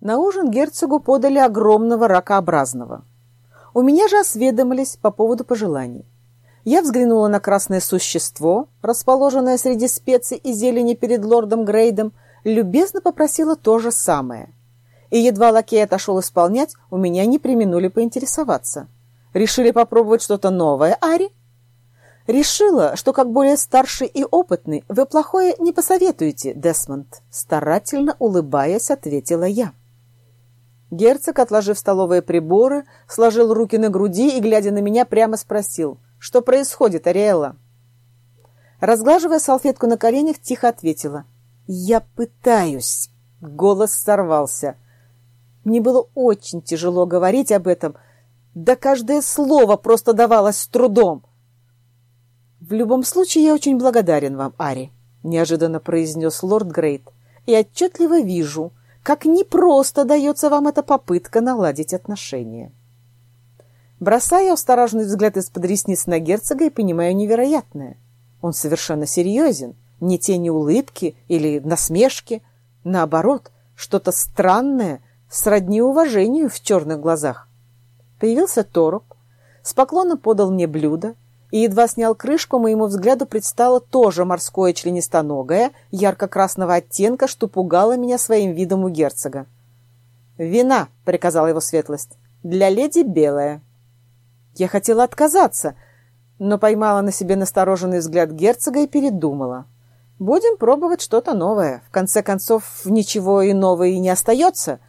На ужин герцогу подали огромного ракообразного. У меня же осведомились по поводу пожеланий. Я взглянула на красное существо, расположенное среди специй и зелени перед лордом Грейдом, любезно попросила то же самое. И едва лакей отошел исполнять, у меня не применули поинтересоваться. Решили попробовать что-то новое, Ари? Решила, что как более старший и опытный вы плохое не посоветуете, Десмонд. Старательно улыбаясь, ответила я. Герцог, отложив столовые приборы, сложил руки на груди и, глядя на меня, прямо спросил, что происходит, Ариэлла? Разглаживая салфетку на коленях, тихо ответила. «Я пытаюсь». Голос сорвался. Мне было очень тяжело говорить об этом, да каждое слово просто давалось с трудом. «В любом случае, я очень благодарен вам, Ари», — неожиданно произнес лорд Грейт. «И отчетливо вижу, как непросто дается вам эта попытка наладить отношения. Бросая осторожный взгляд из-под ресниц на герцога и понимаю невероятное. Он совершенно серьезен, ни тени улыбки или насмешки. Наоборот, что-то странное, сродни уважению в черных глазах. Появился Тороп, с поклоном подал мне блюдо, и едва снял крышку, моему взгляду предстало тоже морское членистоногое, ярко-красного оттенка, что пугало меня своим видом у герцога. «Вина!» — приказала его светлость. «Для леди белая». Я хотела отказаться, но поймала на себе настороженный взгляд герцога и передумала. «Будем пробовать что-то новое. В конце концов, ничего иного и не остается,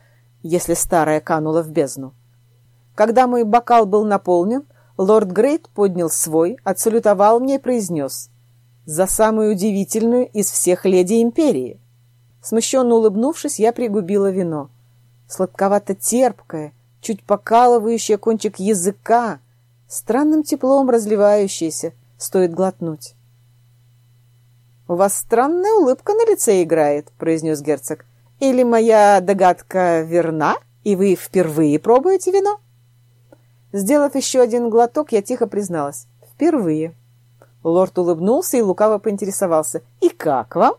если старое кануло в бездну». Когда мой бокал был наполнен, Лорд Грейт поднял свой, отсалютовал мне и произнес «За самую удивительную из всех леди Империи». Смущенно улыбнувшись, я пригубила вино. Сладковато-терпкое, чуть покалывающее кончик языка, странным теплом разливающееся, стоит глотнуть. «У вас странная улыбка на лице играет», — произнес герцог. «Или моя догадка верна, и вы впервые пробуете вино?» Сделав еще один глоток, я тихо призналась. Впервые. Лорд улыбнулся и лукаво поинтересовался. «И как вам?»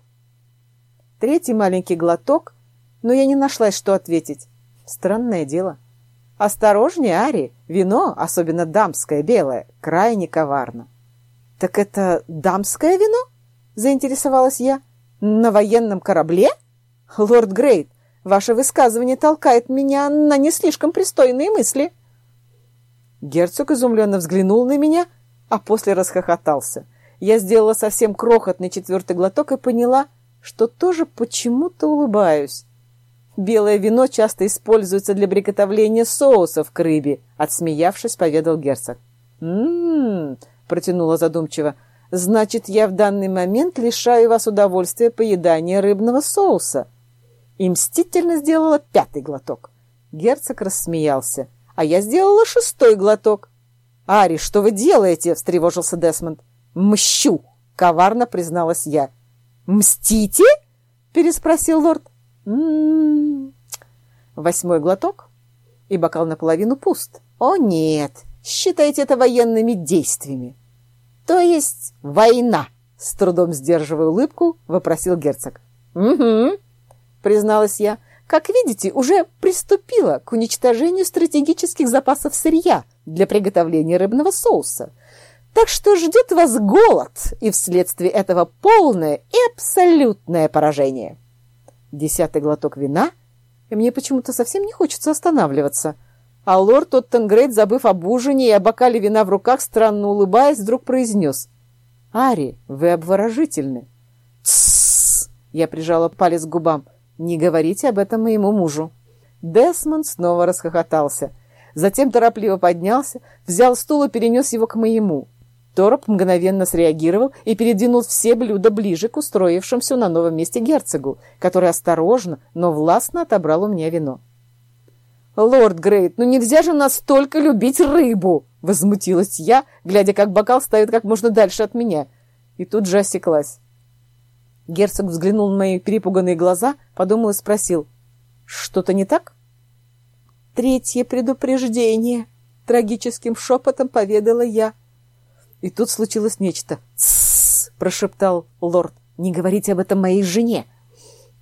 Третий маленький глоток, но я не нашлась, что ответить. Странное дело. «Осторожнее, Ари! Вино, особенно дамское, белое, крайне коварно». «Так это дамское вино?» — заинтересовалась я. «На военном корабле?» «Лорд Грейт, ваше высказывание толкает меня на не слишком пристойные мысли». Герцог изумленно взглянул на меня, а после расхохотался. Я сделала совсем крохотный четвертый глоток и поняла, что тоже почему-то улыбаюсь. Белое вино часто используется для приготовления соусов к рыбе, отсмеявшись, поведал герцог. «М-м-м», протянула задумчиво, «значит, я в данный момент лишаю вас удовольствия поедания рыбного соуса». И мстительно сделала пятый глоток. Герцог рассмеялся а я сделала шестой глоток. «Ари, что вы делаете?» — встревожился Десмонд. «Мщу!» — коварно призналась я. «Мстите?» — переспросил лорд. Восьмой глоток, и бокал наполовину пуст. «О, нет! Считайте это военными действиями!» «То есть война!» — с трудом сдерживая улыбку, вопросил герцог. «Угу», — призналась я как видите, уже приступила к уничтожению стратегических запасов сырья для приготовления рыбного соуса. Так что ждет вас голод, и вследствие этого полное и абсолютное поражение. Десятый глоток вина, и мне почему-то совсем не хочется останавливаться. А лорд Оттенгрейд, забыв об ужине и о бокале вина в руках, странно улыбаясь, вдруг произнес. «Ари, вы обворожительны». «Тссс!» — я прижала палец к губам. Не говорите об этом моему мужу». Десмонд снова расхохотался. Затем торопливо поднялся, взял стул и перенес его к моему. Тороп мгновенно среагировал и передвинул все блюда ближе к устроившемуся на новом месте герцогу, который осторожно, но властно отобрал у меня вино. «Лорд Грейт, ну нельзя же настолько любить рыбу!» — возмутилась я, глядя, как бокал стоит как можно дальше от меня. И тут же осеклась. Герцог взглянул на мои перепуганные глаза, подумал и спросил. «Что-то не так?» «Третье предупреждение», — трагическим шепотом поведала я. И тут случилось нечто. «Тссс!» — прошептал лорд. «Не говорите об этом моей жене!»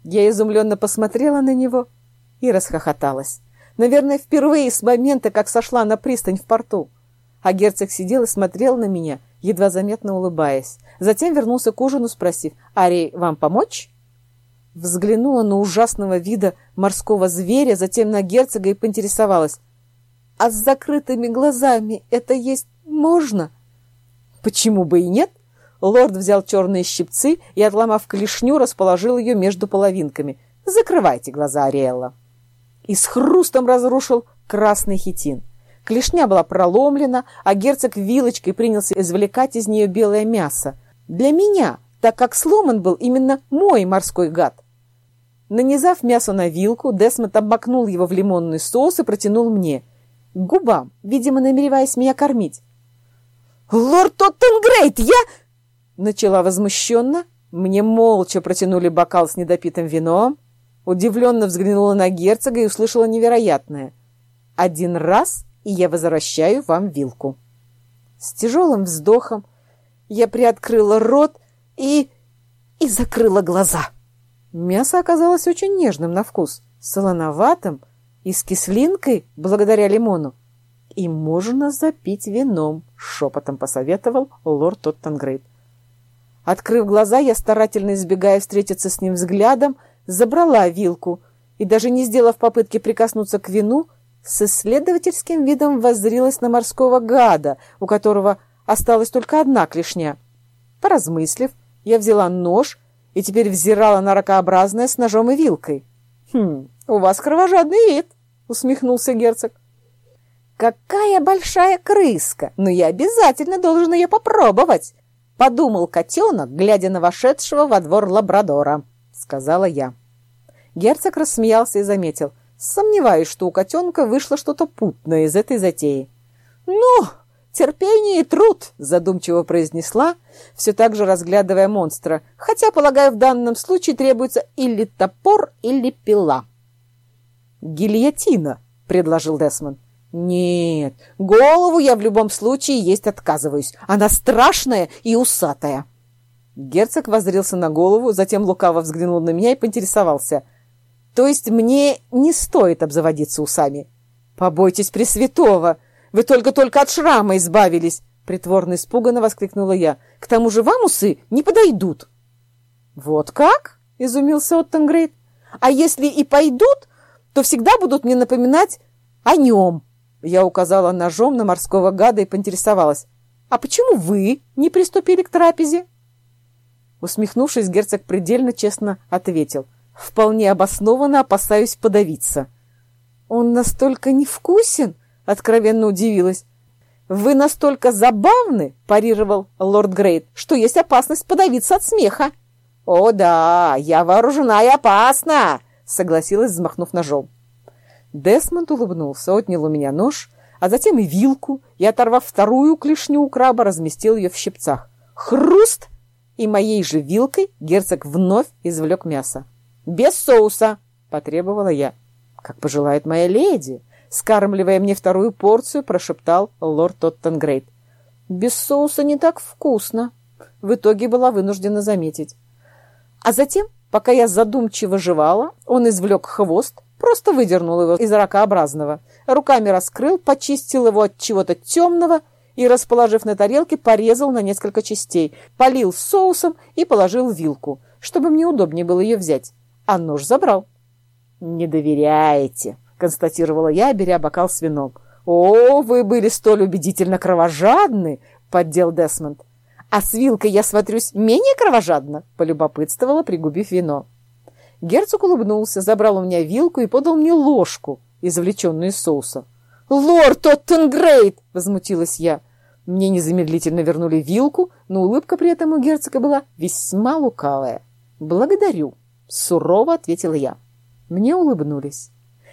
Я изумленно посмотрела на него. и расхохоталась. Наверное, впервые с момента, как сошла на пристань в порту. А герцог сидел и смотрел на меня, едва заметно улыбаясь. Затем вернулся к ужину, спросив, «Арий, вам помочь?» Взглянула на ужасного вида морского зверя, затем на герцога и поинтересовалась, «А с закрытыми глазами это есть можно?» «Почему бы и нет?» Лорд взял черные щипцы и, отломав клешню, расположил ее между половинками. «Закрывайте глаза, Ариэлла!» И с хрустом разрушил красный хитин. Клешня была проломлена, а герцог вилочкой принялся извлекать из нее белое мясо. Для меня, так как сломан был именно мой морской гад. Нанизав мясо на вилку, Десмонд обмакнул его в лимонный соус и протянул мне. К губам, видимо, намереваясь меня кормить. «Лорд Тоттенгрейд, я...» Начала возмущенно. Мне молча протянули бокал с недопитым вином. Удивленно взглянула на герцога и услышала невероятное. «Один раз, и я возвращаю вам вилку». С тяжелым вздохом я приоткрыла рот и... и закрыла глаза. Мясо оказалось очень нежным на вкус, солоноватым и с кислинкой благодаря лимону. «И можно запить вином», — шепотом посоветовал лорд Тоттенгрейд. Открыв глаза, я, старательно избегая встретиться с ним взглядом, забрала вилку и, даже не сделав попытки прикоснуться к вину, с исследовательским видом воззрилась на морского гада, у которого осталась только одна клешня. Поразмыслив, я взяла нож и теперь взирала на ракообразное с ножом и вилкой. «Хм, у вас кровожадный вид», — усмехнулся герцог. «Какая большая крыска! Но я обязательно должен ее попробовать!» — подумал котенок, глядя на вошедшего во двор лабрадора, — сказала я. Герцог рассмеялся и заметил. Сомневаюсь, что у котенка вышло что-то путное из этой затеи. «Ну, терпение и труд», — задумчиво произнесла, все так же разглядывая монстра, хотя, полагаю, в данном случае требуется или топор, или пила. «Гильотина», — предложил Десмонд. «Нет, голову я в любом случае есть отказываюсь. Она страшная и усатая». Герцог воззрился на голову, затем лукаво взглянул на меня и поинтересовался. «То есть мне не стоит обзаводиться усами?» «Побойтесь Пресвятого! Вы только-только от шрама избавились!» Притворно испуганно воскликнула я. «К тому же вам усы не подойдут!» «Вот как?» — изумился Оттенгрейд. «А если и пойдут, то всегда будут мне напоминать о нем!» Я указала ножом на морского гада и поинтересовалась. «А почему вы не приступили к трапезе?» Усмехнувшись, герцог предельно честно ответил. «Вполне обоснованно опасаюсь подавиться». «Он настолько невкусен?» — откровенно удивилась. «Вы настолько забавны», — парировал лорд Грейт, «что есть опасность подавиться от смеха». «О да, я вооружена и опасна», — согласилась, взмахнув ножом. Десмонд улыбнулся, отнял у меня нож, а затем и вилку, и, оторвав вторую клешню у краба, разместил ее в щипцах. Хруст! И моей же вилкой герцог вновь извлек мясо. «Без соуса!» — потребовала я. «Как пожелает моя леди!» Скармливая мне вторую порцию, прошептал лорд Тоттенгрейд. «Без соуса не так вкусно!» В итоге была вынуждена заметить. А затем, пока я задумчиво жевала, он извлек хвост, Просто выдернул его из ракообразного. Руками раскрыл, почистил его от чего-то темного и, расположив на тарелке, порезал на несколько частей, полил соусом и положил вилку, чтобы мне удобнее было ее взять. А нож забрал. «Не доверяете», — констатировала я, беря бокал с вином. «О, вы были столь убедительно кровожадны!» — поддел Десмонд. «А с вилкой я смотрюсь менее кровожадно?» — полюбопытствовала, пригубив вино. Герцог улыбнулся, забрал у меня вилку и подал мне ложку, извлеченную из соуса. «Лорд Оттенгрейд!» — возмутилась я. Мне незамедлительно вернули вилку, но улыбка при этом у герцога была весьма лукавая. «Благодарю», — сурово ответила я. Мне улыбнулись.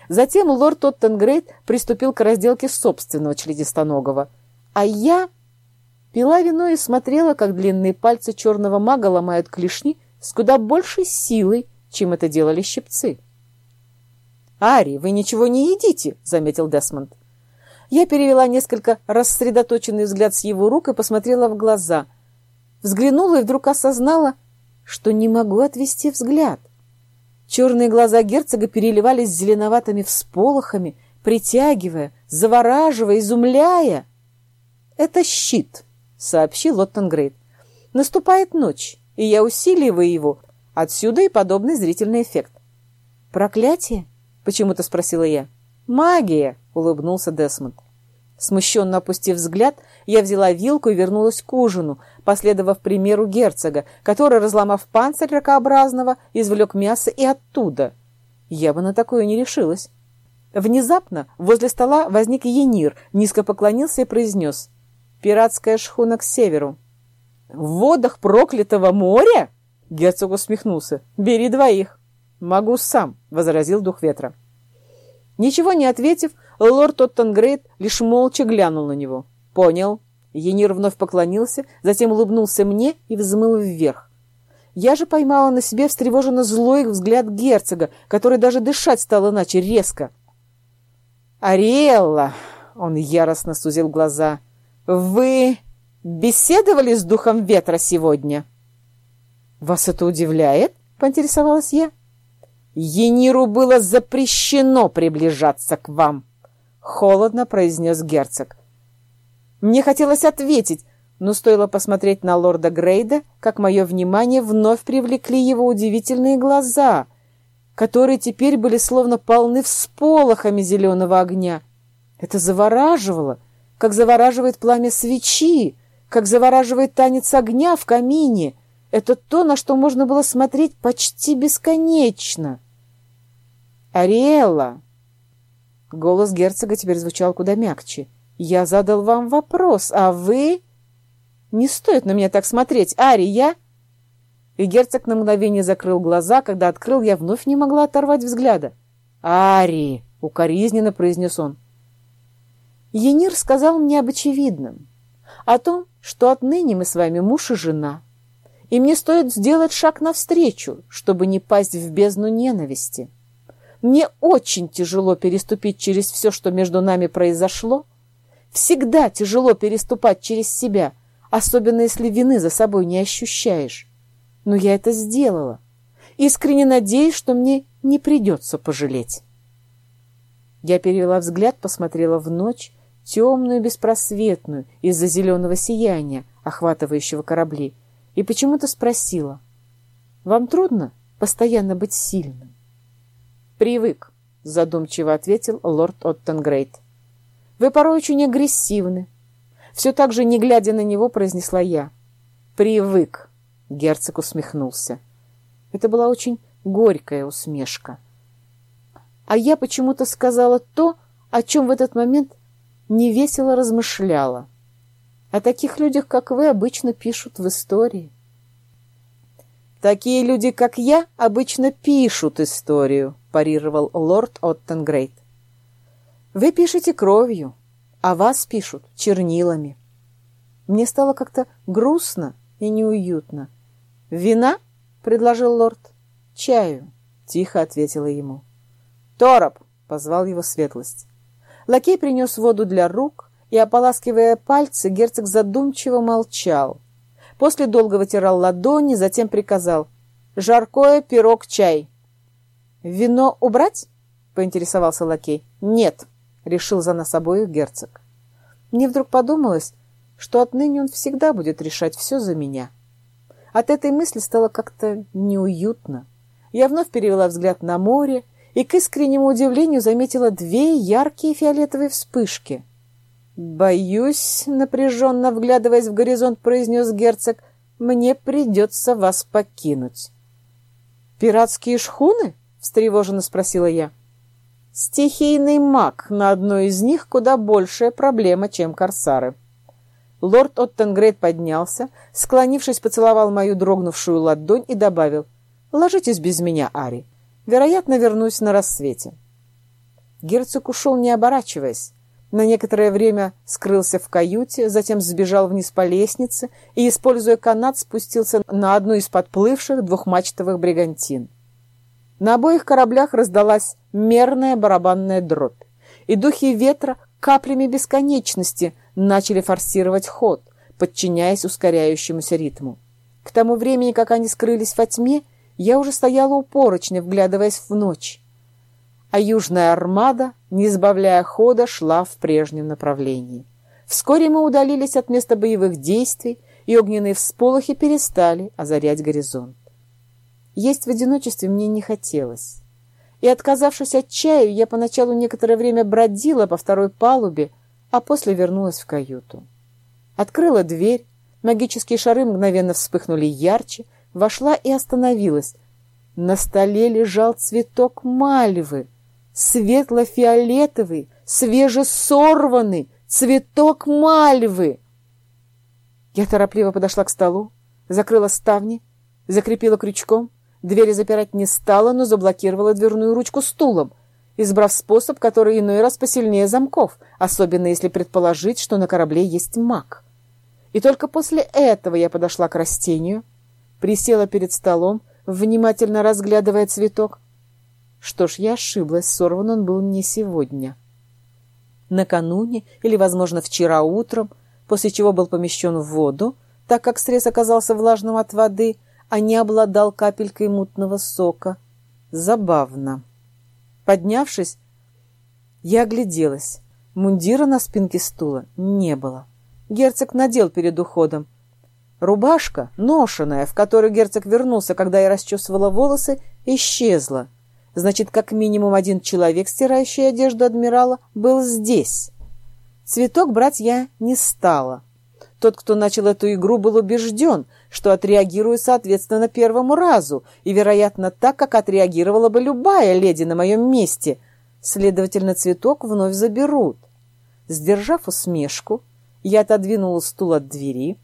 Затем лорд Оттенгрейд приступил к разделке собственного членистоногого, а я пила вино и смотрела, как длинные пальцы черного мага ломают клешни с куда большей силой, чем это делали щипцы. «Ари, вы ничего не едите», — заметил Десмонд. Я перевела несколько рассредоточенный взгляд с его рук и посмотрела в глаза. Взглянула и вдруг осознала, что не могу отвести взгляд. Черные глаза герцога переливались зеленоватыми всполохами, притягивая, завораживая, изумляя. «Это щит», — сообщил Оттенгрейд. «Наступает ночь, и я усиливаю его. Отсюда и подобный зрительный эффект». «Проклятие?» — почему-то спросила я. «Магия!» — улыбнулся Десмонд. Смущенно опустив взгляд, я взяла вилку и вернулась к ужину, последовав примеру герцога, который, разломав панцирь ракообразного, извлек мясо и оттуда. Я бы на такое не решилась. Внезапно возле стола возник Енир, низко поклонился и произнес «Пиратская шхуна к северу». «В водах проклятого моря?» Герцог усмехнулся. «Бери двоих». «Могу сам», — возразил дух ветра. Ничего не ответив, лорд Оттенгрейд лишь молча глянул на него. «Понял». Енир вновь поклонился, затем улыбнулся мне и взмыл вверх. Я же поймала на себе встревоженно злой взгляд герцога, который даже дышать стал иначе резко. «Ариэлла!» — он яростно сузил глаза. «Вы беседовали с духом ветра сегодня?» «Вас это удивляет?» — поинтересовалась я. «Ениру было запрещено приближаться к вам», — холодно произнес герцог. Мне хотелось ответить, но стоило посмотреть на лорда Грейда, как мое внимание вновь привлекли его удивительные глаза, которые теперь были словно полны всполохами зеленого огня. Это завораживало, как завораживает пламя свечи, как завораживает танец огня в камине. Это то, на что можно было смотреть почти бесконечно. «Ариэлла!» Голос герцога теперь звучал куда мягче. «Я задал вам вопрос, а вы...» «Не стоит на меня так смотреть, Ари, я...» И герцог на мгновение закрыл глаза, когда открыл, я вновь не могла оторвать взгляда. «Ари!» — укоризненно произнес он. Енир сказал мне об очевидном. О том, что отныне мы с вами муж и жена. И мне стоит сделать шаг навстречу, чтобы не пасть в бездну ненависти. Мне очень тяжело переступить через все, что между нами произошло. Всегда тяжело переступать через себя, особенно если вины за собой не ощущаешь. Но я это сделала. Искренне надеюсь, что мне не придется пожалеть. Я перевела взгляд, посмотрела в ночь, темную, беспросветную, из-за зеленого сияния, охватывающего корабли, и почему-то спросила, «Вам трудно постоянно быть сильным?» «Привык», — задумчиво ответил лорд Оттенгрейд. «Вы порой очень агрессивны». Все так же, не глядя на него, произнесла я. «Привык», — герцог усмехнулся. Это была очень горькая усмешка. А я почему-то сказала то, о чем в этот момент невесело размышляла. О таких людях, как вы, обычно пишут в истории. Такие люди, как я, обычно пишут историю, парировал лорд Оттенгрейд. «Вы пишете кровью, а вас пишут чернилами». Мне стало как-то грустно и неуютно. «Вина?» — предложил лорд. «Чаю», — тихо ответила ему. «Тороп!» — позвал его светлость. Лакей принес воду для рук, и, ополаскивая пальцы, герцог задумчиво молчал. После долго вытирал ладони, затем приказал «Жаркое, пирог, чай». «Вино убрать?» — поинтересовался лакей. «Нет», — решил за нас обоих герцог. Мне вдруг подумалось, что отныне он всегда будет решать все за меня. От этой мысли стало как-то неуютно. Я вновь перевела взгляд на море и, к искреннему удивлению, заметила две яркие фиолетовые вспышки. «Боюсь», — напряженно вглядываясь в горизонт, произнес герцог, — «мне придется вас покинуть». «Пиратские шхуны?» — встревоженно спросила я. «Стихийный маг на одной из них куда большая проблема, чем корсары». Лорд Оттенгрейд поднялся, склонившись, поцеловал мою дрогнувшую ладонь и добавил «Ложитесь без меня, Ари. Вероятно, вернусь на рассвете». Герцог ушел, не оборачиваясь. На некоторое время скрылся в каюте, затем сбежал вниз по лестнице и, используя канат, спустился на одну из подплывших двухмачтовых бригантин. На обоих кораблях раздалась мерная барабанная дробь, и духи ветра каплями бесконечности начали форсировать ход, подчиняясь ускоряющемуся ритму. К тому времени, как они скрылись во тьме, я уже стояла у поручня, вглядываясь в ночь. А южная армада, не сбавляя хода, шла в прежнем направлении. Вскоре мы удалились от места боевых действий, и огненные всполохи перестали озарять горизонт. Есть в одиночестве мне не хотелось. И, отказавшись от чаю, я поначалу некоторое время бродила по второй палубе, а после вернулась в каюту. Открыла дверь, магические шары мгновенно вспыхнули ярче, вошла и остановилась. На столе лежал цветок мальвы, светло-фиолетовый, свежесорванный цветок мальвы. Я торопливо подошла к столу, закрыла ставни, закрепила крючком, двери запирать не стала, но заблокировала дверную ручку стулом, избрав способ, который иной раз посильнее замков, особенно если предположить, что на корабле есть маг. И только после этого я подошла к растению, присела перед столом, внимательно разглядывая цветок. Что ж, я ошиблась, сорван он был не сегодня. Накануне, или, возможно, вчера утром, после чего был помещен в воду, так как срез оказался влажным от воды, а не обладал капелькой мутного сока. Забавно. Поднявшись, я огляделась. Мундира на спинке стула не было. Герцог надел перед уходом. Рубашка, ношеная, в которую герцог вернулся, когда я расчесывала волосы, исчезла. Значит, как минимум один человек, стирающий одежду адмирала, был здесь. Цветок брать я не стала. Тот, кто начал эту игру, был убежден, что отреагирую соответственно первому разу, и, вероятно, так, как отреагировала бы любая леди на моем месте. Следовательно, цветок вновь заберут. Сдержав усмешку, я отодвинула стул от двери,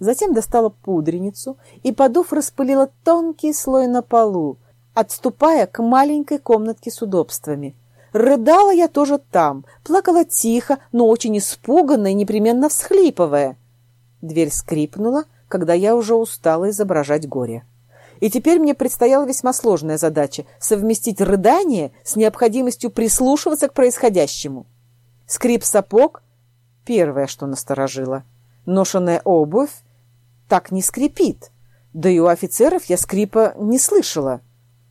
затем достала пудреницу и, подув, распылила тонкий слой на полу, отступая к маленькой комнатке с удобствами. Рыдала я тоже там, плакала тихо, но очень испуганно и непременно всхлипывая. Дверь скрипнула, когда я уже устала изображать горе. И теперь мне предстояла весьма сложная задача — совместить рыдание с необходимостью прислушиваться к происходящему. Скрип сапог — первое, что насторожило. Ношенная обувь так не скрипит. Да и у офицеров я скрипа не слышала.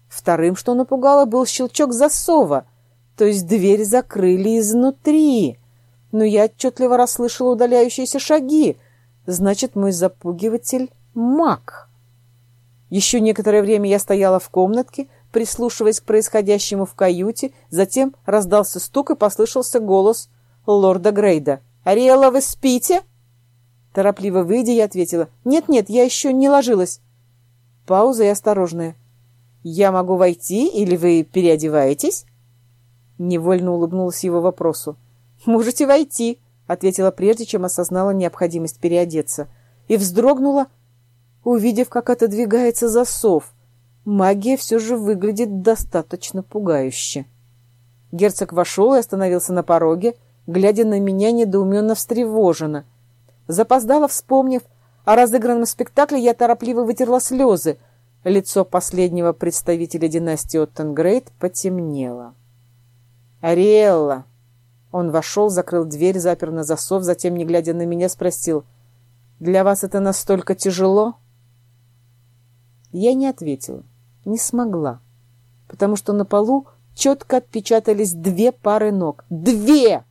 Вторым, что напугало, был щелчок засова, то есть дверь закрыли изнутри. Но я отчетливо расслышала удаляющиеся шаги. Значит, мой запугиватель — маг. Еще некоторое время я стояла в комнатке, прислушиваясь к происходящему в каюте, затем раздался стук и послышался голос лорда Грейда. «Ариэла, вы спите?» Торопливо выйдя, я ответила. «Нет-нет, я еще не ложилась». Пауза и осторожная. «Я могу войти, или вы переодеваетесь?» Невольно улыбнулась его вопросу. «Можете войти», — ответила прежде, чем осознала необходимость переодеться. И вздрогнула, увидев, как отодвигается засов. Магия все же выглядит достаточно пугающе. Герцог вошел и остановился на пороге, глядя на меня недоуменно встревоженно. Запоздала, вспомнив о разыгранном спектакле, я торопливо вытерла слезы, Лицо последнего представителя династии Оттенгрейд потемнело. «Ариэлла!» Он вошел, закрыл дверь, запер на засов, затем, не глядя на меня, спросил, «Для вас это настолько тяжело?» Я не ответила, не смогла, потому что на полу четко отпечатались две пары ног. Две!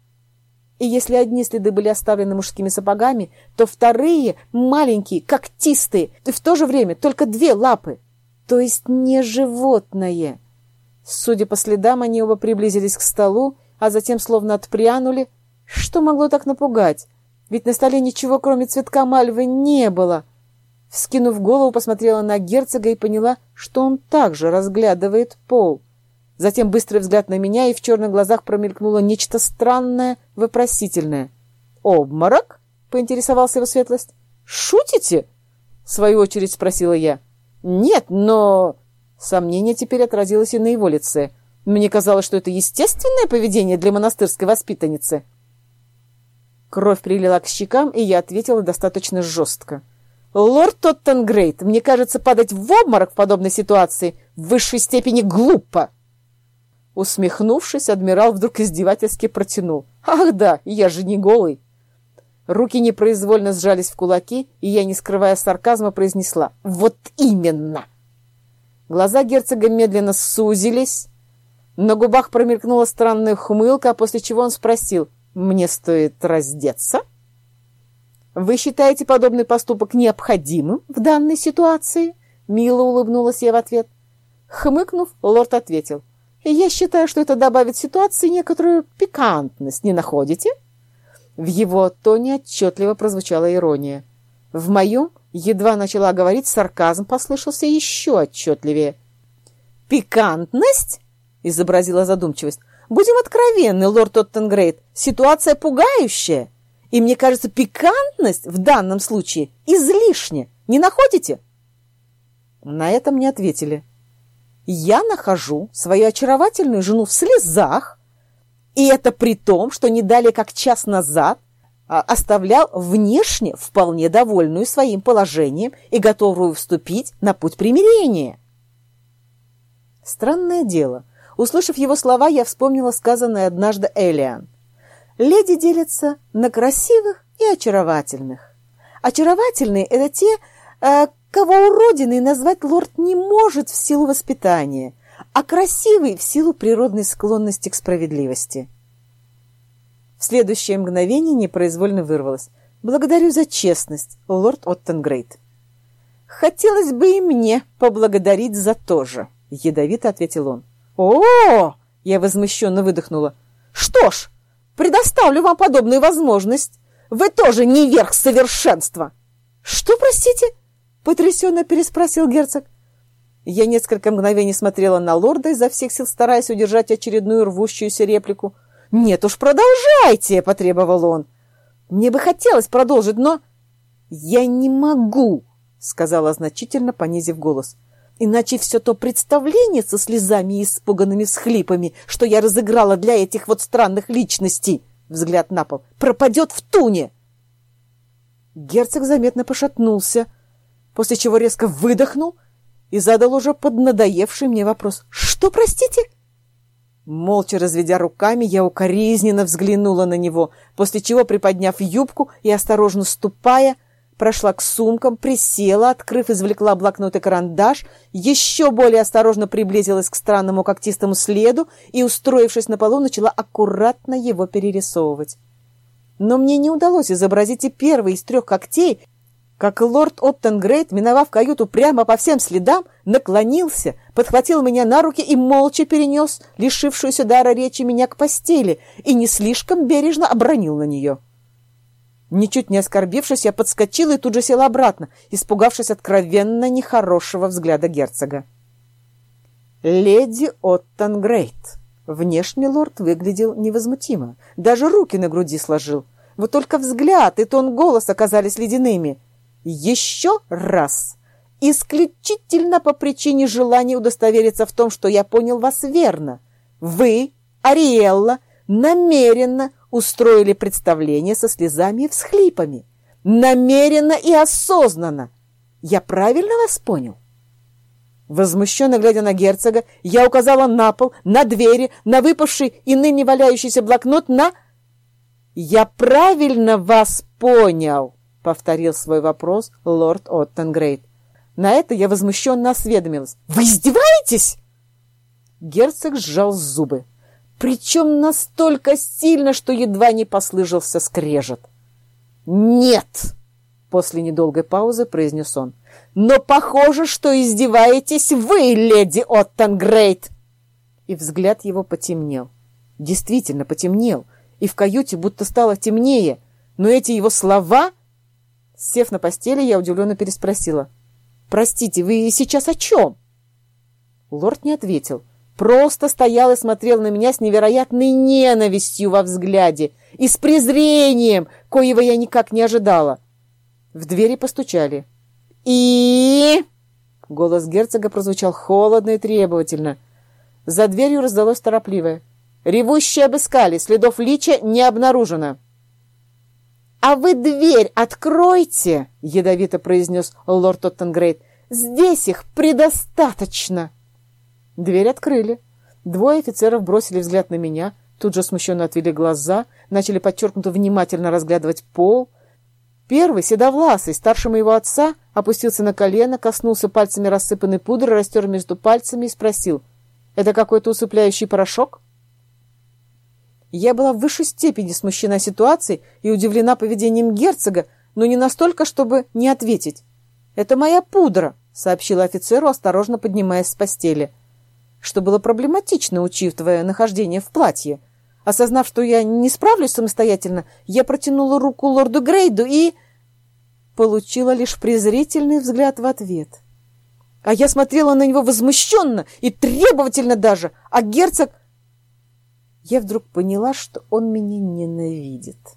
И если одни следы были оставлены мужскими сапогами, то вторые, маленькие, когтистые, и в то же время только две лапы то есть не животное. Судя по следам, они оба приблизились к столу, а затем словно отпрянули. Что могло так напугать? Ведь на столе ничего, кроме цветка мальвы, не было. Вскинув голову, посмотрела на герцога и поняла, что он также разглядывает пол. Затем быстрый взгляд на меня, и в черных глазах промелькнуло нечто странное, вопросительное. «Обморок?» — поинтересовался его светлость. «Шутите?» — в свою очередь спросила я. «Нет, но...» Сомнение теперь отразилось и на его лице. Мне казалось, что это естественное поведение для монастырской воспитанницы. Кровь прилила к щекам, и я ответила достаточно жестко. «Лорд Тоттенгрейд, мне кажется, падать в обморок в подобной ситуации в высшей степени глупо!» Усмехнувшись, адмирал вдруг издевательски протянул. «Ах да, я же не голый!» Руки непроизвольно сжались в кулаки, и я, не скрывая сарказма, произнесла «Вот именно!» Глаза герцога медленно сузились. На губах промелькнула странная хмылка, после чего он спросил, «Мне стоит раздеться?» «Вы считаете подобный поступок необходимым в данной ситуации?» Мило улыбнулась я в ответ. Хмыкнув, лорд ответил, «Я считаю, что это добавит ситуации некоторую пикантность, не находите?» В его тоне отчетливо прозвучала ирония. В моем едва начала говорить, сарказм послышался еще отчетливее. «Пикантность?» — изобразила задумчивость. «Будем откровенны, лорд Оттенгрейд, ситуация пугающая. И мне кажется, пикантность в данном случае излишне. Не находите?» На это мне ответили. «Я нахожу свою очаровательную жену в слезах, и это при том, что не далее как час назад а, оставлял внешне вполне довольную своим положением и готовую вступить на путь примирения. Странное дело. Услышав его слова, я вспомнила сказанное однажды Элиан. Леди делятся на красивых и очаровательных. Очаровательные – это те, э, кого уродиной назвать лорд не может в силу воспитания, а красивый – в силу природной склонности к справедливости – в следующее мгновение непроизвольно вырвалось. «Благодарю за честность, лорд Оттенгрейд». «Хотелось бы и мне поблагодарить за то же», — ядовито ответил он. О, -о, -о я возмущенно выдохнула. «Что ж, предоставлю вам подобную возможность. Вы тоже не верх совершенства». «Что, простите?» — потрясенно переспросил герцог. Я несколько мгновений смотрела на лорда, изо всех сил стараясь удержать очередную рвущуюся реплику — «Нет уж, продолжайте!» — потребовал он. «Мне бы хотелось продолжить, но...» «Я не могу!» — сказала значительно, понизив голос. «Иначе все то представление со слезами и испуганными всхлипами, что я разыграла для этих вот странных личностей, взгляд на пол, пропадет в туне!» Герцог заметно пошатнулся, после чего резко выдохнул и задал уже поднадоевший мне вопрос. «Что, простите?» Молча разведя руками, я укоризненно взглянула на него, после чего, приподняв юбку и осторожно ступая, прошла к сумкам, присела, открыв, извлекла блокнот и карандаш, еще более осторожно приблизилась к странному когтистому следу и, устроившись на полу, начала аккуратно его перерисовывать. Но мне не удалось изобразить и первый из трех когтей, как лорд Оттенгрейд, миновав каюту прямо по всем следам, наклонился, подхватил меня на руки и молча перенес лишившуюся дара речи меня к постели и не слишком бережно обронил на нее. Ничуть не оскорбившись, я подскочила и тут же села обратно, испугавшись откровенно нехорошего взгляда герцога. «Леди Оттенгрейд». Внешне лорд выглядел невозмутимо, даже руки на груди сложил. Вот только взгляд и тон голос оказались ледяными — еще раз, исключительно по причине желания удостовериться в том, что я понял вас верно. Вы, Ариэлла, намеренно устроили представление со слезами и всхлипами. Намеренно и осознанно. Я правильно вас понял? Возмущенно глядя на герцога, я указала на пол, на двери, на выпавший и ныне валяющийся блокнот, на... «Я правильно вас понял!» повторил свой вопрос лорд Оттенгрейд. На это я возмущенно осведомилась. «Вы издеваетесь?» Герцог сжал зубы, причем настолько сильно, что едва не послышался скрежет. «Нет!» — после недолгой паузы произнес он. «Но похоже, что издеваетесь вы, леди Оттенгрейд!» И взгляд его потемнел. Действительно потемнел, и в каюте будто стало темнее, но эти его слова Сев на постели, я удивленно переспросила. «Простите, вы сейчас о чем?» Лорд не ответил. Просто стоял и смотрел на меня с невероятной ненавистью во взгляде и с презрением, коего я никак не ожидала. В двери постучали. «И...» Голос герцога прозвучал холодно и требовательно. За дверью раздалось торопливое. «Ревущие обыскали, следов лича не обнаружено». «А вы дверь откройте!» — ядовито произнес лорд Тоттенгрейд. «Здесь их предостаточно!» Дверь открыли. Двое офицеров бросили взгляд на меня, тут же смущенно отвели глаза, начали подчеркнуто внимательно разглядывать пол. Первый, седовласый, старше моего отца, опустился на колено, коснулся пальцами рассыпанной пудры, растер между пальцами и спросил, «Это какой-то усыпляющий порошок?» Я была в высшей степени смущена ситуацией и удивлена поведением герцога, но не настолько, чтобы не ответить. «Это моя пудра», — сообщила офицеру, осторожно поднимаясь с постели. Что было проблематично, учитывая нахождение в платье. Осознав, что я не справлюсь самостоятельно, я протянула руку лорду Грейду и... Получила лишь презрительный взгляд в ответ. А я смотрела на него возмущенно и требовательно даже, а герцог... Я вдруг поняла, что он меня ненавидит.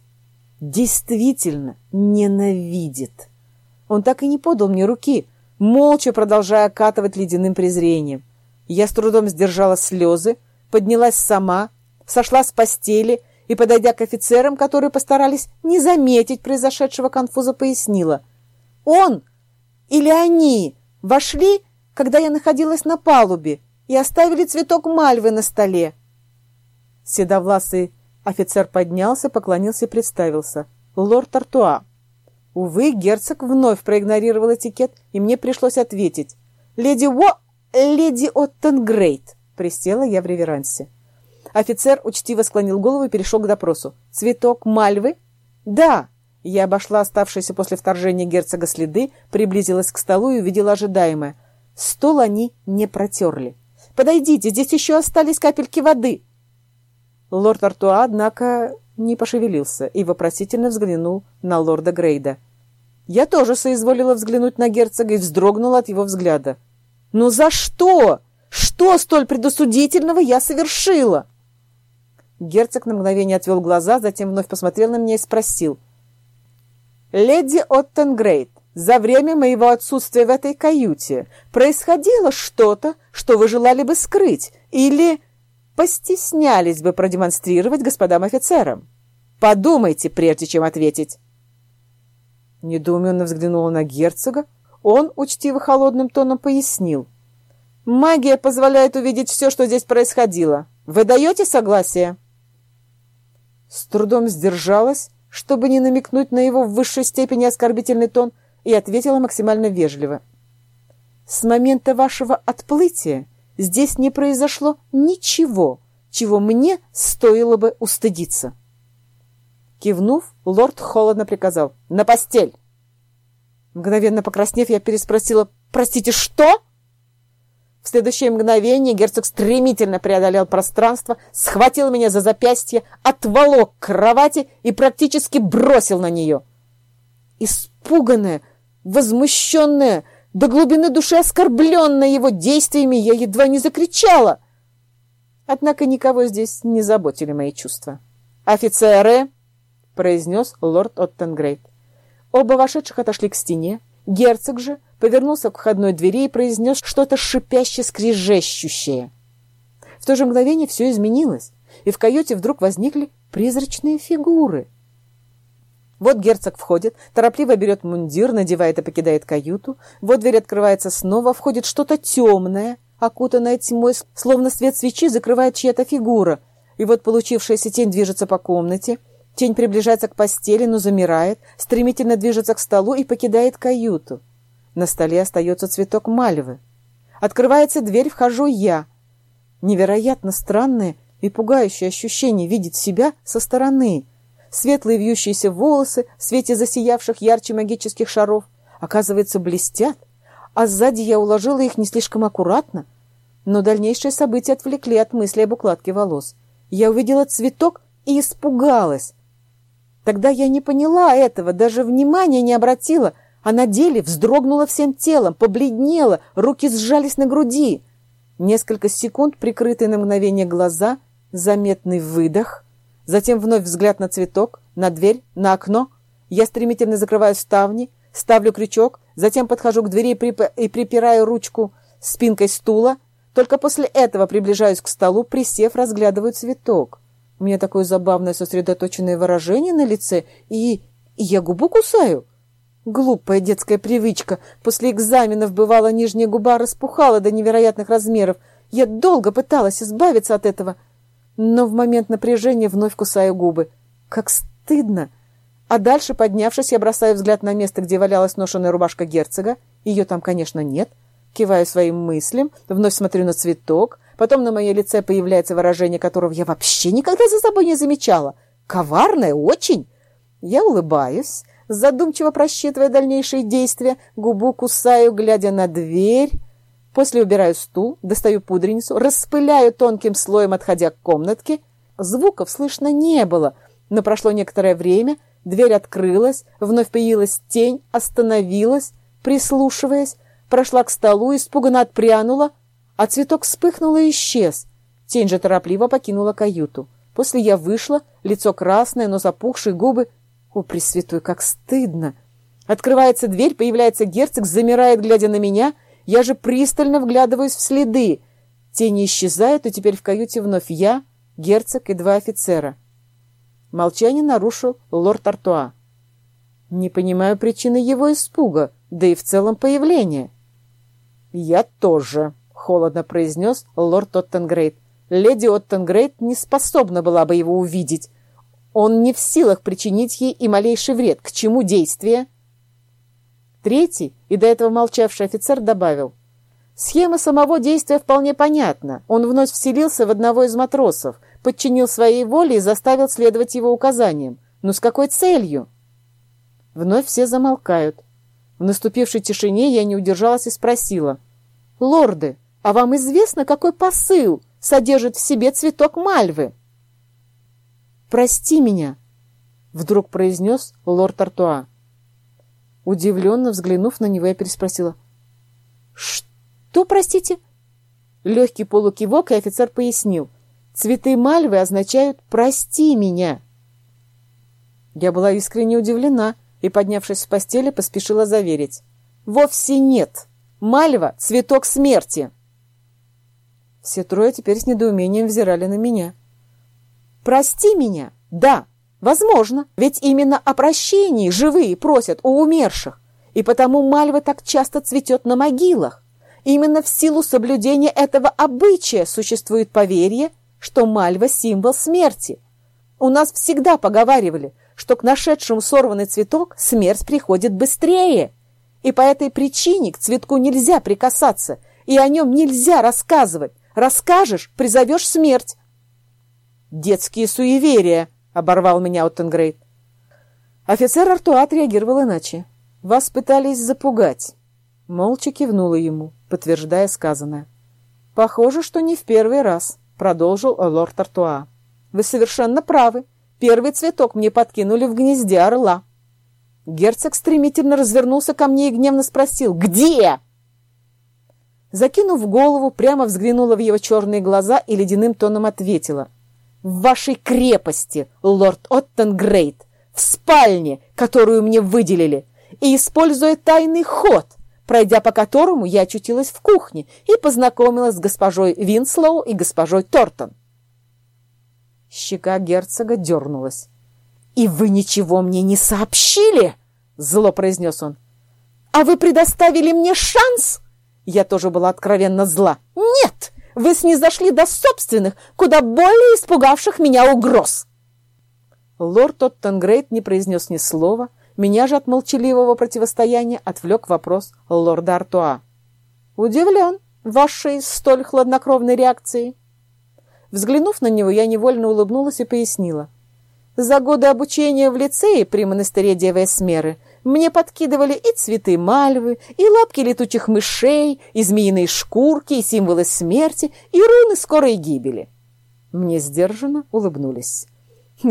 Действительно ненавидит. Он так и не подал мне руки, молча продолжая окатывать ледяным презрением. Я с трудом сдержала слезы, поднялась сама, сошла с постели и, подойдя к офицерам, которые постарались не заметить произошедшего конфуза, пояснила. «Он или они вошли, когда я находилась на палубе, и оставили цветок мальвы на столе». Седовласый офицер поднялся, поклонился и представился. «Лорд Артуа». Увы, герцог вновь проигнорировал этикет, и мне пришлось ответить. «Леди Уо... леди Оттенгрейд», — присела я в реверансе. Офицер учтиво склонил голову и перешел к допросу. «Цветок мальвы?» «Да!» Я обошла оставшиеся после вторжения герцога следы, приблизилась к столу и увидела ожидаемое. Стол они не протерли. «Подойдите, здесь еще остались капельки воды!» Лорд Артуа, однако, не пошевелился и вопросительно взглянул на лорда Грейда. Я тоже соизволила взглянуть на герцога и вздрогнула от его взгляда. «Ну за что? Что столь предосудительного я совершила?» Герцог на мгновение отвел глаза, затем вновь посмотрел на меня и спросил. «Леди Оттенгрейд, за время моего отсутствия в этой каюте происходило что-то, что вы желали бы скрыть, или постеснялись бы продемонстрировать господам офицерам? Подумайте, прежде чем ответить». Недоуменно взглянула на герцога. Он учтиво холодным тоном пояснил. «Магия позволяет увидеть все, что здесь происходило. Вы даете согласие?» С трудом сдержалась, чтобы не намекнуть на его в высшей степени оскорбительный тон, и ответила максимально вежливо. «С момента вашего отплытия здесь не произошло ничего, чего мне стоило бы устыдиться». Кивнув, лорд холодно приказал «На постель!». Мгновенно покраснев, я переспросила «Простите, что?» В следующее мгновение герцог стремительно преодолел пространство, схватил меня за запястье, отволок к кровати и практически бросил на нее. Испуганная, возмущенная, до глубины души оскорбленная его действиями, я едва не закричала. Однако никого здесь не заботили мои чувства. «Офицеры!» — произнес лорд Оттенгрейд. Оба вошедших отошли к стене. Герцог же повернулся к входной двери и произнес что-то шипяще-скрежещущее. В то же мгновение все изменилось, и в каюте вдруг возникли призрачные фигуры. Вот герцог входит, торопливо берет мундир, надевает и покидает каюту. Вот дверь открывается снова, входит что-то темное, окутанное тьмой, словно свет свечи закрывает чья-то фигура. И вот получившаяся тень движется по комнате. Тень приближается к постели, но замирает, стремительно движется к столу и покидает каюту. На столе остается цветок мальвы. Открывается дверь, вхожу я. Невероятно странное и пугающее ощущение видеть себя со стороны. Светлые вьющиеся волосы в свете засиявших ярче магических шаров, оказывается, блестят, а сзади я уложила их не слишком аккуратно. Но дальнейшие события отвлекли от мысли об укладке волос. Я увидела цветок и испугалась. Тогда я не поняла этого, даже внимания не обратила — а на деле вздрогнула всем телом, побледнела, руки сжались на груди. Несколько секунд прикрытые на мгновение глаза, заметный выдох, затем вновь взгляд на цветок, на дверь, на окно. Я стремительно закрываю ставни, ставлю крючок, затем подхожу к двери и, прип... и припираю ручку спинкой стула. Только после этого приближаюсь к столу, присев, разглядываю цветок. У меня такое забавное сосредоточенное выражение на лице, и, я губу кусаю. Глупая детская привычка. После экзаменов бывала нижняя губа распухала до невероятных размеров. Я долго пыталась избавиться от этого, но в момент напряжения вновь кусаю губы. Как стыдно! А дальше, поднявшись, я бросаю взгляд на место, где валялась ношеная рубашка герцога. Ее там, конечно, нет. Киваю своим мыслям, вновь смотрю на цветок. Потом на моем лице появляется выражение, которого я вообще никогда за собой не замечала. Коварное очень. Я улыбаюсь, задумчиво просчитывая дальнейшие действия, губу кусаю, глядя на дверь. После убираю стул, достаю пудреницу, распыляю тонким слоем, отходя к комнатке. Звуков слышно не было, но прошло некоторое время, дверь открылась, вновь появилась тень, остановилась, прислушиваясь, прошла к столу, испуганно отпрянула, а цветок вспыхнул и исчез. Тень же торопливо покинула каюту. После я вышла, лицо красное, но запухшие губы — о, Пресвятой, как стыдно! Открывается дверь, появляется герцог, замирает, глядя на меня. Я же пристально вглядываюсь в следы. Тени исчезают, и теперь в каюте вновь я, герцог и два офицера. Молчание нарушил лорд Артуа. Не понимаю причины его испуга, да и в целом появления. «Я тоже», — холодно произнес лорд Оттенгрейд. «Леди Оттенгрейд не способна была бы его увидеть. Он не в силах причинить ей и малейший вред. К чему действие? Третий, и до этого молчавший офицер, добавил. Схема самого действия вполне понятна. Он вновь вселился в одного из матросов, подчинил своей воле и заставил следовать его указаниям. Но с какой целью? Вновь все замолкают. В наступившей тишине я не удержалась и спросила. «Лорды, а вам известно, какой посыл содержит в себе цветок мальвы?» «Прости меня!» — вдруг произнес лорд Артуа. Удивленно взглянув на него, я переспросила. «Что, простите?» Легкий полукивок, и офицер пояснил. «Цветы мальвы означают «прости меня». Я была искренне удивлена и, поднявшись с постели, поспешила заверить. «Вовсе нет! Мальва — цветок смерти!» Все трое теперь с недоумением взирали на меня. Прости меня. Да, возможно, ведь именно о прощении живые просят у умерших, и потому мальва так часто цветет на могилах. Именно в силу соблюдения этого обычая существует поверье, что мальва – символ смерти. У нас всегда поговаривали, что к нашедшему сорванный цветок смерть приходит быстрее. И по этой причине к цветку нельзя прикасаться, и о нем нельзя рассказывать. Расскажешь – призовешь смерть, «Детские суеверия!» — оборвал меня Оттенгрейд. Офицер Артуа отреагировал иначе. «Вас пытались запугать». Молча кивнула ему, подтверждая сказанное. «Похоже, что не в первый раз», — продолжил лорд Артуа. «Вы совершенно правы. Первый цветок мне подкинули в гнезде орла». Герцог стремительно развернулся ко мне и гневно спросил «Где?» Закинув голову, прямо взглянула в его черные глаза и ледяным тоном ответила — в вашей крепости, лорд Оттенгрейд, в спальне, которую мне выделили, и используя тайный ход, пройдя по которому я очутилась в кухне и познакомилась с госпожой Винслоу и госпожой Тортон. Щека герцога дернулась. «И вы ничего мне не сообщили?» — зло произнес он. «А вы предоставили мне шанс?» Я тоже была откровенно зла. «Нет, вы снизошли до собственных, куда более испугавших меня угроз. Лорд Оттенгрейд не произнес ни слова. Меня же от молчаливого противостояния отвлек вопрос лорда Артуа. «Удивлен вашей столь хладнокровной реакцией». Взглянув на него, я невольно улыбнулась и пояснила. «За годы обучения в лицее при монастыре Девы Эсмеры мне подкидывали и цветы мальвы, и лапки летучих мышей, и змеиные шкурки, и символы смерти, и руны скорой гибели. Мне сдержанно улыбнулись.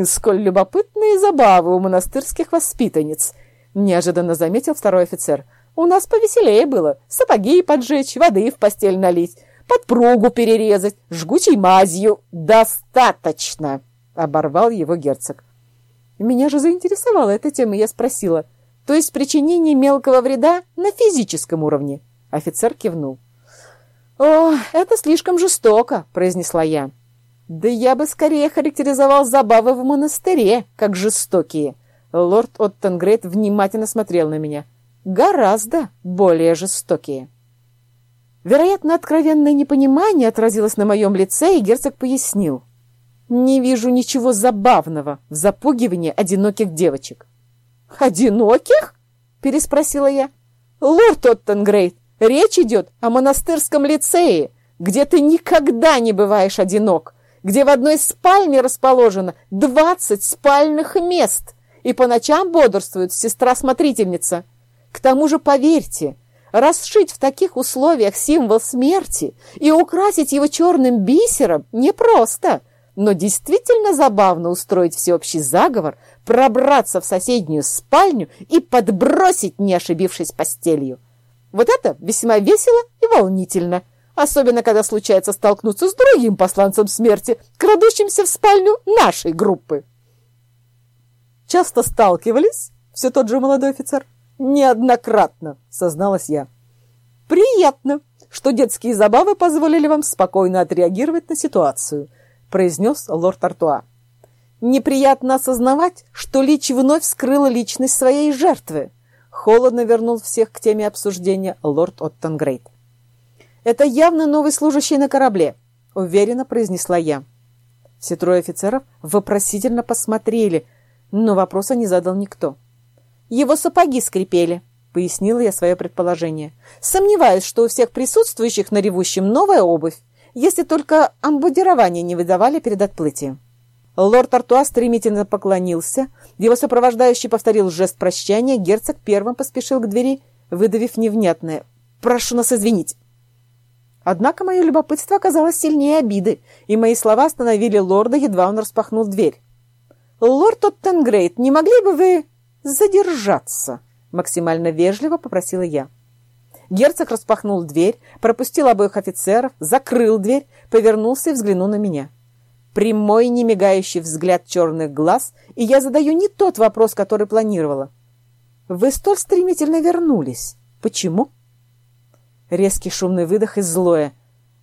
«Сколь любопытные забавы у монастырских воспитанниц!» Неожиданно заметил второй офицер. «У нас повеселее было. Сапоги поджечь, воды в постель налить, подпругу перерезать, жгучей мазью. Достаточно!» Оборвал его герцог. Меня же заинтересовала эта тема, я спросила – то есть причинение мелкого вреда на физическом уровне. Офицер кивнул. «О, это слишком жестоко», — произнесла я. «Да я бы скорее характеризовал забавы в монастыре, как жестокие». Лорд Оттенгрейд внимательно смотрел на меня. «Гораздо более жестокие». Вероятно, откровенное непонимание отразилось на моем лице, и герцог пояснил. «Не вижу ничего забавного в запугивании одиноких девочек. «Одиноких?» — переспросила я. «Лорд Оттенгрейд, речь идет о монастырском лицее, где ты никогда не бываешь одинок, где в одной спальне расположено двадцать спальных мест, и по ночам бодрствует сестра-смотрительница. К тому же, поверьте, расшить в таких условиях символ смерти и украсить его черным бисером непросто, но действительно забавно устроить всеобщий заговор, пробраться в соседнюю спальню и подбросить, не ошибившись постелью. Вот это весьма весело и волнительно, особенно когда случается столкнуться с другим посланцем смерти, крадущимся в спальню нашей группы. Часто сталкивались, все тот же молодой офицер. Неоднократно, созналась я. Приятно, что детские забавы позволили вам спокойно отреагировать на ситуацию, произнес лорд Артуа. Неприятно осознавать, что Лич вновь скрыла личность своей жертвы. Холодно вернул всех к теме обсуждения лорд Оттенгрейд. «Это явно новый служащий на корабле», — уверенно произнесла я. Все трое офицеров вопросительно посмотрели, но вопроса не задал никто. «Его сапоги скрипели», — пояснила я свое предположение. «Сомневаюсь, что у всех присутствующих на ревущем новая обувь, если только амбудирование не выдавали перед отплытием». Лорд Артуа стремительно поклонился. Его сопровождающий повторил жест прощания. Герцог первым поспешил к двери, выдавив невнятное «Прошу нас извинить». Однако мое любопытство оказалось сильнее обиды, и мои слова остановили лорда, едва он распахнул дверь. «Лорд Оттенгрейд, не могли бы вы задержаться?» Максимально вежливо попросила я. Герцог распахнул дверь, пропустил обоих офицеров, закрыл дверь, повернулся и взглянул на меня прямой, немигающий взгляд черных глаз, и я задаю не тот вопрос, который планировала. «Вы столь стремительно вернулись. Почему?» Резкий шумный выдох и злое.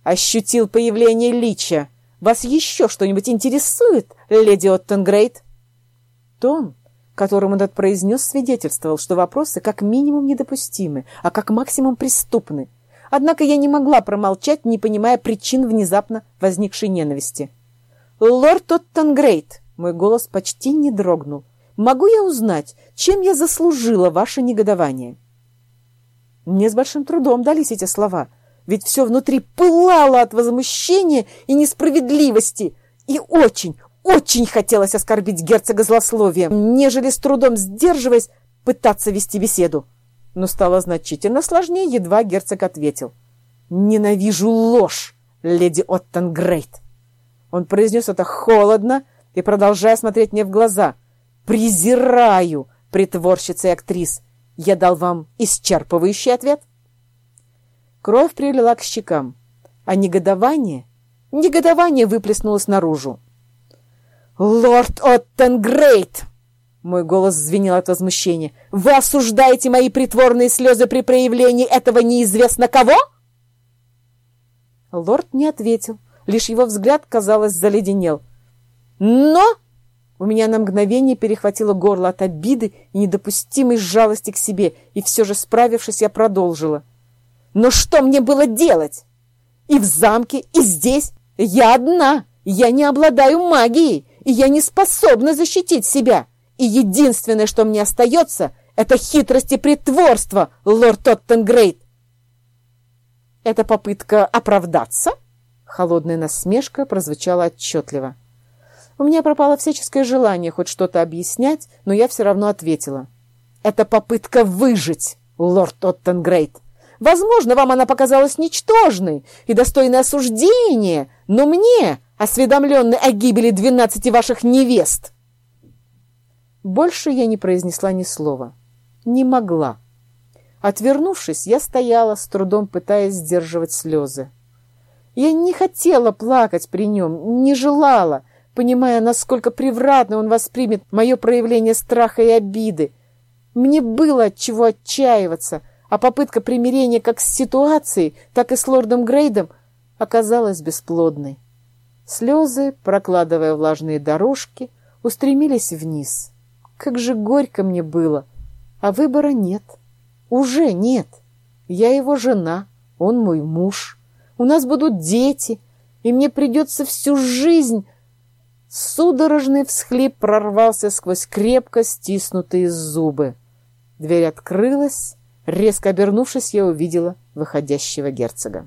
«Ощутил появление Лича. Вас еще что-нибудь интересует, леди Оттенгрейд?» Тон, которым он это произнес, свидетельствовал, что вопросы как минимум недопустимы, а как максимум преступны. Однако я не могла промолчать, не понимая причин внезапно возникшей ненависти. «Лорд Оттенгрейд!» Мой голос почти не дрогнул. «Могу я узнать, чем я заслужила ваше негодование?» Мне с большим трудом дались эти слова, ведь все внутри пылало от возмущения и несправедливости, и очень, очень хотелось оскорбить герцога злословием, нежели с трудом сдерживаясь пытаться вести беседу. Но стало значительно сложнее, едва герцог ответил. «Ненавижу ложь, леди Оттенгрейд!» Он произнес это холодно и продолжая смотреть мне в глаза. «Презираю притворщицы и актрис. Я дал вам исчерпывающий ответ?» Кровь прилила к щекам, а негодование... Негодование выплеснулось наружу. «Лорд Оттенгрейд!» Мой голос звенел от возмущения. «Вы осуждаете мои притворные слезы при проявлении этого неизвестно кого?» Лорд не ответил, Лишь его взгляд, казалось, заледенел. «Но!» У меня на мгновение перехватило горло от обиды и недопустимой жалости к себе, и все же, справившись, я продолжила. «Но что мне было делать? И в замке, и здесь я одна, я не обладаю магией, и я не способна защитить себя. И единственное, что мне остается, это хитрость и притворство, лорд Тоттенгрейд». «Это попытка оправдаться?» Холодная насмешка прозвучала отчетливо. У меня пропало всяческое желание хоть что-то объяснять, но я все равно ответила. «Это попытка выжить, лорд Оттенгрейд. Возможно, вам она показалась ничтожной и достойной осуждения, но мне, осведомленной о гибели двенадцати ваших невест...» Больше я не произнесла ни слова. Не могла. Отвернувшись, я стояла, с трудом пытаясь сдерживать слезы. Я не хотела плакать при нем, не желала, понимая, насколько превратно он воспримет мое проявление страха и обиды. Мне было от чего отчаиваться, а попытка примирения как с ситуацией, так и с лордом Грейдом оказалась бесплодной. Слезы, прокладывая влажные дорожки, устремились вниз. Как же горько мне было! А выбора нет. Уже нет. Я его жена, он мой муж. У нас будут дети, и мне придется всю жизнь... Судорожный всхлип прорвался сквозь крепко стиснутые зубы. Дверь открылась. Резко обернувшись, я увидела выходящего герцога.